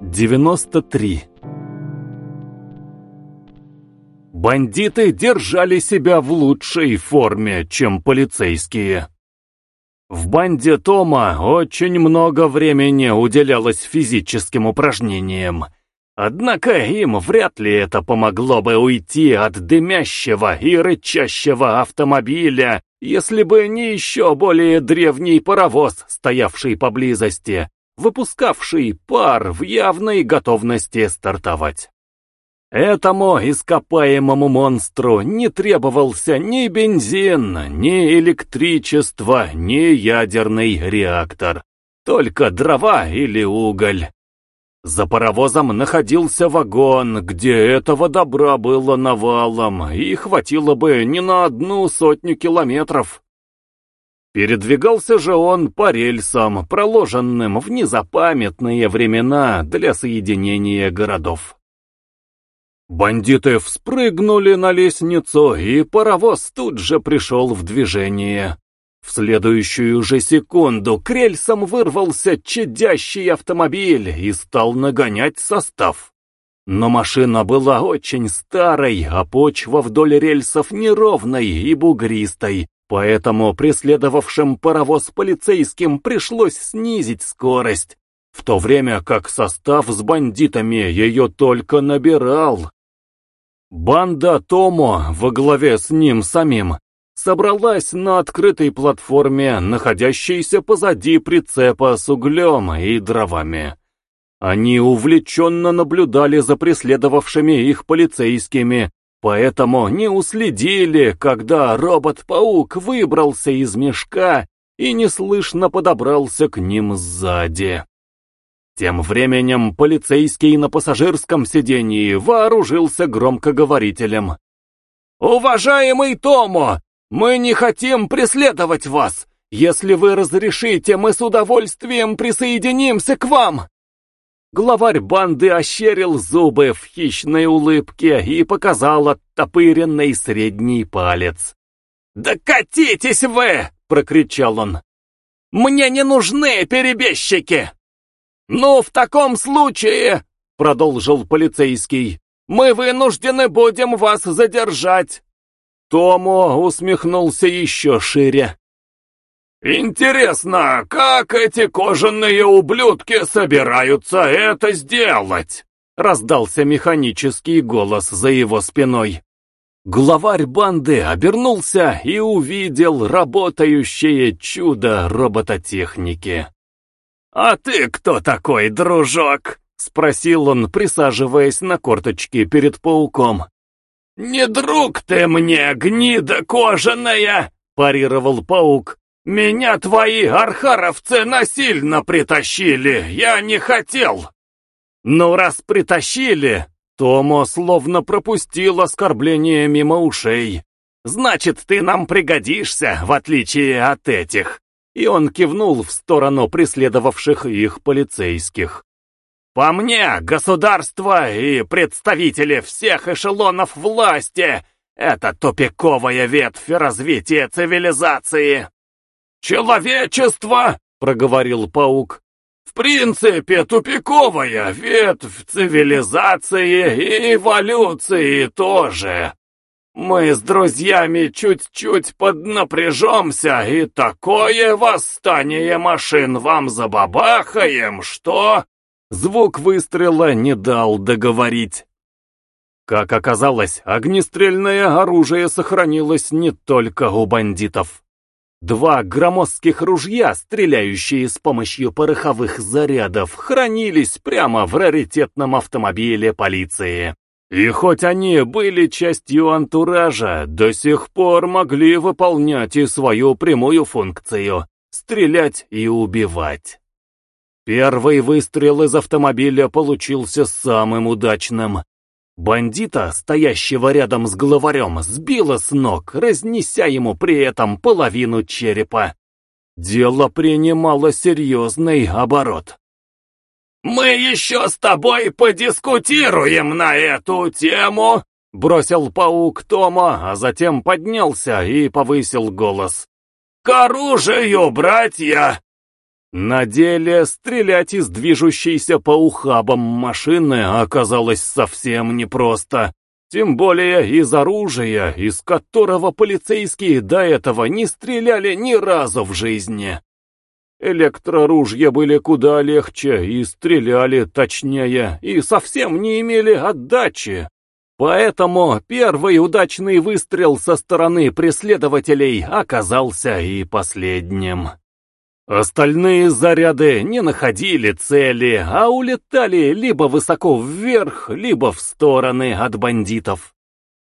93 Бандиты держали себя в лучшей форме, чем полицейские. В банде Тома очень много времени уделялось физическим упражнениям. Однако им вряд ли это помогло бы уйти от дымящего и рычащего автомобиля, если бы не еще более древний паровоз, стоявший поблизости, выпускавший пар в явной готовности стартовать. Этому ископаемому монстру не требовался ни бензин, ни электричество, ни ядерный реактор, только дрова или уголь. За паровозом находился вагон, где этого добра было навалом, и хватило бы не на одну сотню километров. Передвигался же он по рельсам, проложенным в незапамятные времена для соединения городов. Бандиты вспрыгнули на лестницу, и паровоз тут же пришел в движение. В следующую же секунду к рельсам вырвался чадящий автомобиль и стал нагонять состав. Но машина была очень старой, а почва вдоль рельсов неровной и бугристой, поэтому преследовавшим паровоз полицейским пришлось снизить скорость, в то время как состав с бандитами ее только набирал. Банда Томо во главе с ним самим собралась на открытой платформе, находящейся позади прицепа с углем и дровами. Они увлеченно наблюдали за преследовавшими их полицейскими, поэтому не уследили, когда робот-паук выбрался из мешка и неслышно подобрался к ним сзади. Тем временем полицейский на пассажирском сидении вооружился громкоговорителем. «Уважаемый Томо, мы не хотим преследовать вас! Если вы разрешите, мы с удовольствием присоединимся к вам!» Главарь банды ощерил зубы в хищной улыбке и показал оттопыренный средний палец. «Да катитесь вы!» — прокричал он. «Мне не нужны перебежчики!» «Ну, в таком случае, — продолжил полицейский, — мы вынуждены будем вас задержать». Томо усмехнулся еще шире. «Интересно, как эти кожаные ублюдки собираются это сделать?» Раздался механический голос за его спиной. Главарь банды обернулся и увидел работающее чудо робототехники. «А ты кто такой, дружок?» — спросил он, присаживаясь на корточки перед пауком. «Не друг ты мне, гнида кожаная!» — парировал паук. «Меня твои архаровцы насильно притащили, я не хотел!» «Ну, раз притащили...» Томо словно пропустил оскорбление мимо ушей. «Значит, ты нам пригодишься, в отличие от этих!» и он кивнул в сторону преследовавших их полицейских. «По мне, государство и представители всех эшелонов власти — это тупиковая ветвь развития цивилизации!» «Человечество!» — проговорил паук. «В принципе, тупиковая ветвь цивилизации и эволюции тоже!» Мы с друзьями чуть-чуть поднапряжемся, и такое восстание машин вам забабахаем, что...» Звук выстрела не дал договорить. Как оказалось, огнестрельное оружие сохранилось не только у бандитов. Два громоздких ружья, стреляющие с помощью пороховых зарядов, хранились прямо в раритетном автомобиле полиции. И хоть они были частью антуража, до сих пор могли выполнять и свою прямую функцию — стрелять и убивать. Первый выстрел из автомобиля получился самым удачным. Бандита, стоящего рядом с главарем, сбило с ног, разнеся ему при этом половину черепа. Дело принимало серьезный оборот. «Мы еще с тобой подискутируем на эту тему!» Бросил паук Тома, а затем поднялся и повысил голос. «К оружию, братья! На деле стрелять из движущейся по ухабам машины оказалось совсем непросто. Тем более из оружия, из которого полицейские до этого не стреляли ни разу в жизни. Электроружья были куда легче и стреляли точнее, и совсем не имели отдачи. Поэтому первый удачный выстрел со стороны преследователей оказался и последним. Остальные заряды не находили цели, а улетали либо высоко вверх, либо в стороны от бандитов.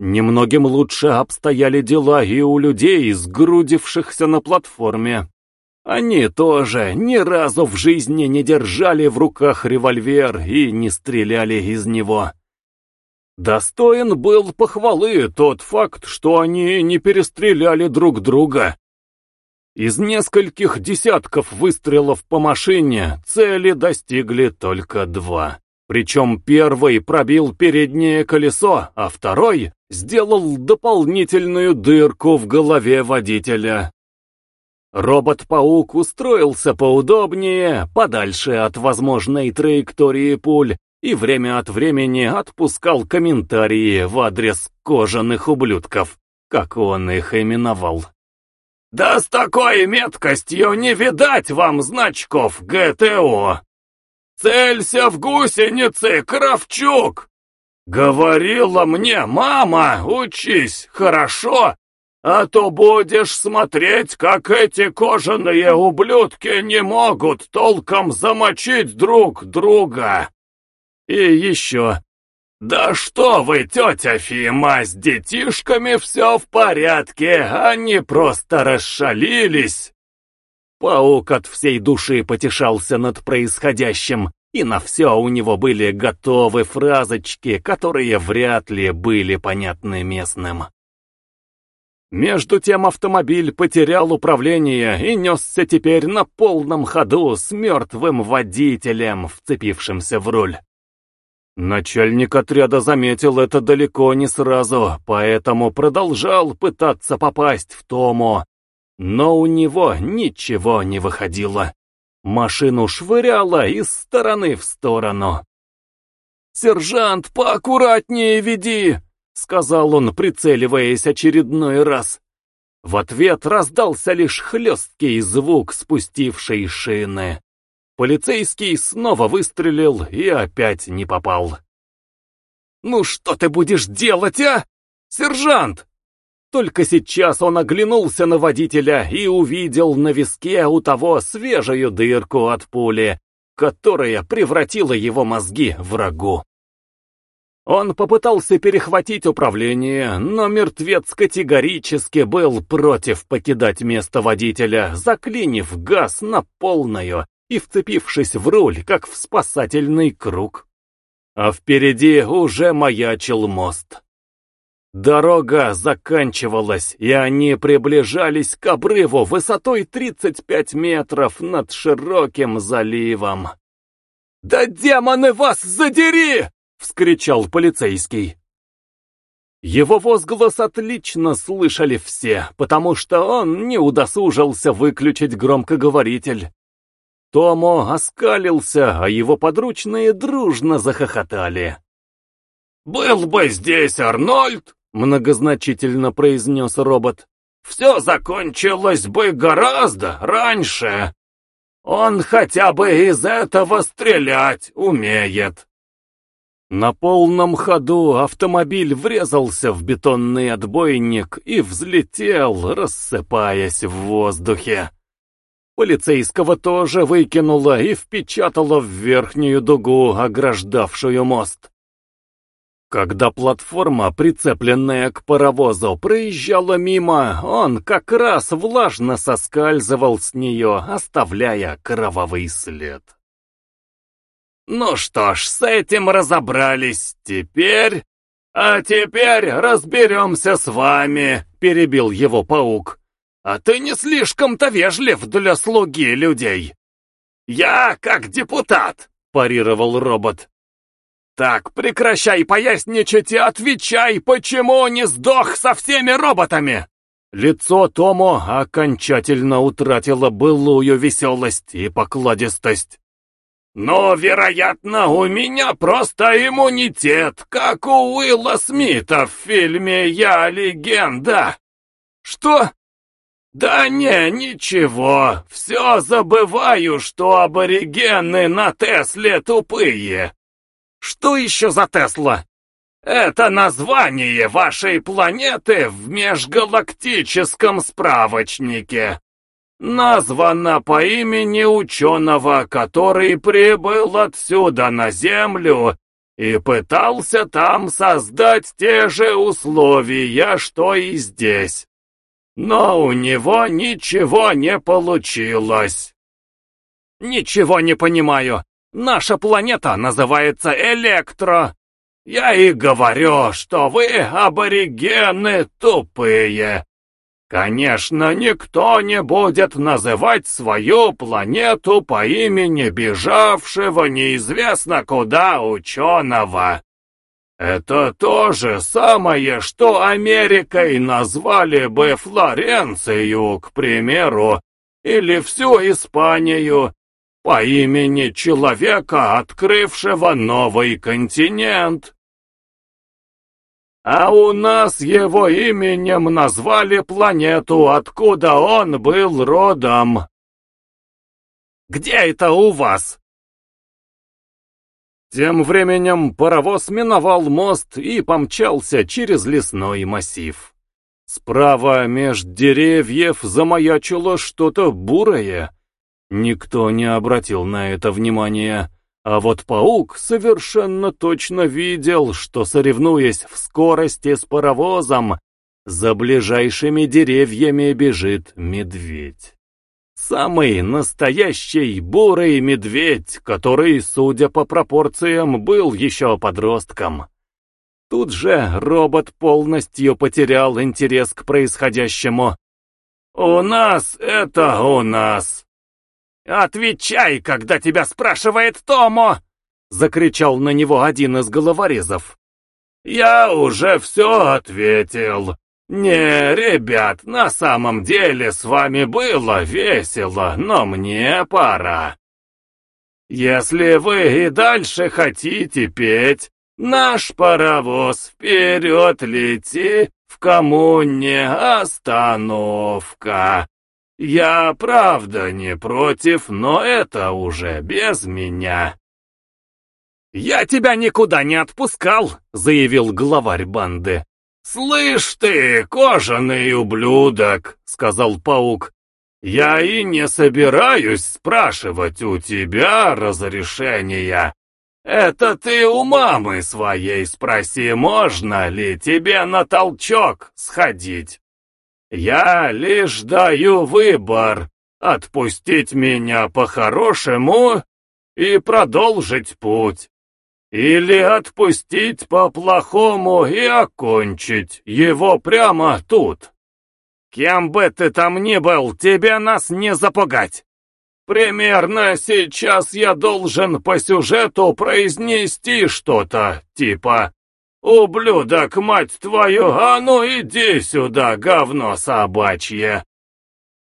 Немногим лучше обстояли дела и у людей, сгрудившихся на платформе. Они тоже ни разу в жизни не держали в руках револьвер и не стреляли из него. Достоин был похвалы тот факт, что они не перестреляли друг друга. Из нескольких десятков выстрелов по машине цели достигли только два. Причем первый пробил переднее колесо, а второй сделал дополнительную дырку в голове водителя. Робот-паук устроился поудобнее, подальше от возможной траектории пуль, и время от времени отпускал комментарии в адрес кожаных ублюдков, как он их именовал. «Да с такой меткостью не видать вам значков ГТО! Целься в гусеницы, Кравчук! Говорила мне мама, учись, хорошо, а то будешь смотреть, как эти кожаные ублюдки не могут толком замочить друг друга. И еще, «Да что вы, тетя Фима, с детишками все в порядке, они просто расшалились!» Паук от всей души потешался над происходящим, и на все у него были готовы фразочки, которые вряд ли были понятны местным. Между тем автомобиль потерял управление и несся теперь на полном ходу с мертвым водителем, вцепившимся в руль. Начальник отряда заметил это далеко не сразу, поэтому продолжал пытаться попасть в Тому. Но у него ничего не выходило. Машину швыряло из стороны в сторону. «Сержант, поаккуратнее веди!» — сказал он, прицеливаясь очередной раз. В ответ раздался лишь хлесткий звук спустившей шины. Полицейский снова выстрелил и опять не попал. «Ну что ты будешь делать, а? Сержант!» Только сейчас он оглянулся на водителя и увидел на виске у того свежую дырку от пули, которая превратила его мозги в рагу. Он попытался перехватить управление, но мертвец категорически был против покидать место водителя, заклинив газ на полную и вцепившись в руль, как в спасательный круг. А впереди уже маячил мост. Дорога заканчивалась, и они приближались к обрыву высотой 35 метров над широким заливом. «Да демоны вас задери!» — вскричал полицейский. Его возглас отлично слышали все, потому что он не удосужился выключить громкоговоритель. Томо оскалился, а его подручные дружно захохотали. «Был бы здесь Арнольд!» — многозначительно произнес робот. «Все закончилось бы гораздо раньше. Он хотя бы из этого стрелять умеет». На полном ходу автомобиль врезался в бетонный отбойник и взлетел, рассыпаясь в воздухе. Полицейского тоже выкинуло и впечатало в верхнюю дугу, ограждавшую мост. Когда платформа, прицепленная к паровозу, проезжала мимо, он как раз влажно соскальзывал с нее, оставляя кровавый след. «Ну что ж, с этим разобрались. Теперь... А теперь разберемся с вами», — перебил его паук. «А ты не слишком-то вежлив для слуги людей!» «Я как депутат!» — парировал робот. «Так, прекращай поясничать и отвечай, почему не сдох со всеми роботами!» Лицо Томо окончательно утратило былую веселость и покладистость. «Но, вероятно, у меня просто иммунитет, как у Уилла Смита в фильме «Я легенда». «Что?» «Да не, ничего, все забываю, что аборигены на Тесле тупые». «Что еще за Тесла?» «Это название вашей планеты в межгалактическом справочнике. Названо по имени ученого, который прибыл отсюда на Землю и пытался там создать те же условия, что и здесь. Но у него ничего не получилось». «Ничего не понимаю. Наша планета называется Электро». Я и говорю, что вы, аборигены, тупые. Конечно, никто не будет называть свою планету по имени бежавшего неизвестно куда ученого. Это то же самое, что Америкой назвали бы Флоренцию, к примеру, или всю Испанию, по имени человека, открывшего новый континент. А у нас его именем назвали планету, откуда он был родом. Где это у вас? Тем временем паровоз миновал мост и помчался через лесной массив. Справа меж деревьев замаячило что-то бурое, Никто не обратил на это внимания, а вот паук совершенно точно видел, что, соревнуясь в скорости с паровозом, за ближайшими деревьями бежит медведь. Самый настоящий бурый медведь, который, судя по пропорциям, был еще подростком. Тут же робот полностью потерял интерес к происходящему. «У нас это у нас!» «Отвечай, когда тебя спрашивает Томо!» — закричал на него один из головорезов. «Я уже все ответил. Не, ребят, на самом деле с вами было весело, но мне пора. Если вы и дальше хотите петь, наш паровоз вперед лети, в коммуне остановка». Я правда не против, но это уже без меня. «Я тебя никуда не отпускал», — заявил главарь банды. «Слышь ты, кожаный ублюдок», — сказал паук, — «я и не собираюсь спрашивать у тебя разрешения. Это ты у мамы своей спроси, можно ли тебе на толчок сходить». Я лишь даю выбор — отпустить меня по-хорошему и продолжить путь. Или отпустить по-плохому и окончить его прямо тут. Кем бы ты там ни был, тебе нас не запугать. Примерно сейчас я должен по сюжету произнести что-то, типа «Ублюдок, мать твою, а ну иди сюда, говно собачье!»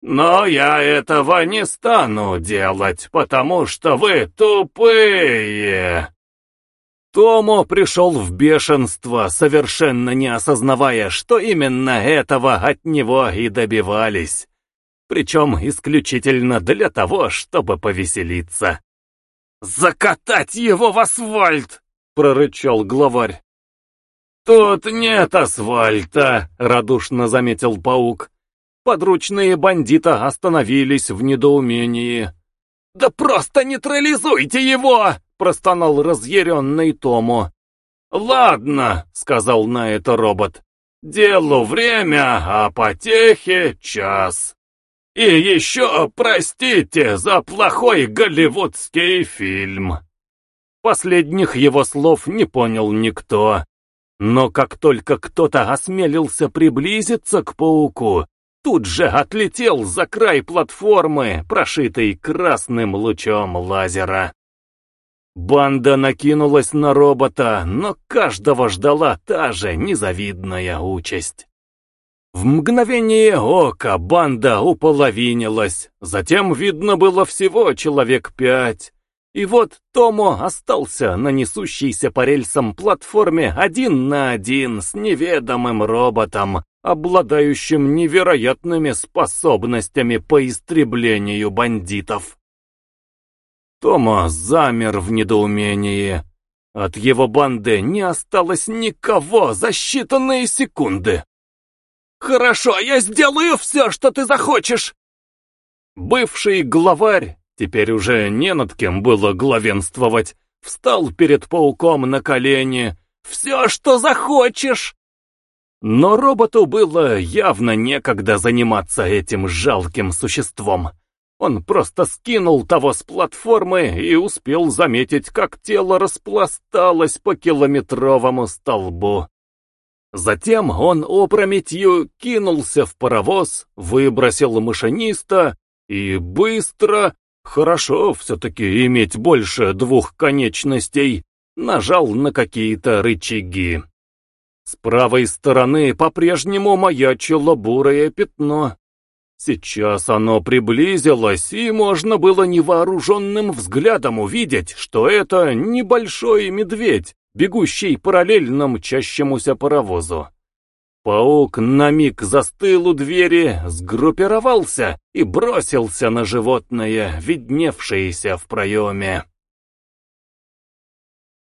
«Но я этого не стану делать, потому что вы тупые!» Томо пришел в бешенство, совершенно не осознавая, что именно этого от него и добивались. Причем исключительно для того, чтобы повеселиться. «Закатать его в асфальт!» — прорычал главарь. «Тут нет асфальта», — радушно заметил паук. Подручные бандита остановились в недоумении. «Да просто нейтрализуйте его!» — простонал разъяренный Тому. «Ладно», — сказал на это робот. «Делу время, а потехе час. И еще простите за плохой голливудский фильм». Последних его слов не понял никто. Но как только кто-то осмелился приблизиться к пауку, тут же отлетел за край платформы, прошитой красным лучом лазера. Банда накинулась на робота, но каждого ждала та же незавидная участь. В мгновение ока банда уполовинилась, затем видно было всего человек пять. И вот Томо остался на несущейся по рельсам платформе один на один с неведомым роботом, обладающим невероятными способностями по истреблению бандитов. Тома замер в недоумении. От его банды не осталось никого за считанные секунды. «Хорошо, я сделаю все, что ты захочешь!» Бывший главарь, теперь уже не над кем было главенствовать, встал перед пауком на колени. «Все, что захочешь!» Но роботу было явно некогда заниматься этим жалким существом. Он просто скинул того с платформы и успел заметить, как тело распласталось по километровому столбу. Затем он опрометью кинулся в паровоз, выбросил машиниста и быстро, хорошо все-таки иметь больше двух конечностей, нажал на какие-то рычаги. С правой стороны по-прежнему маячило бурое пятно. Сейчас оно приблизилось, и можно было невооруженным взглядом увидеть, что это небольшой медведь, бегущий параллельно мчащемуся паровозу. Паук на миг застыл у двери, сгруппировался и бросился на животное, видневшееся в проеме.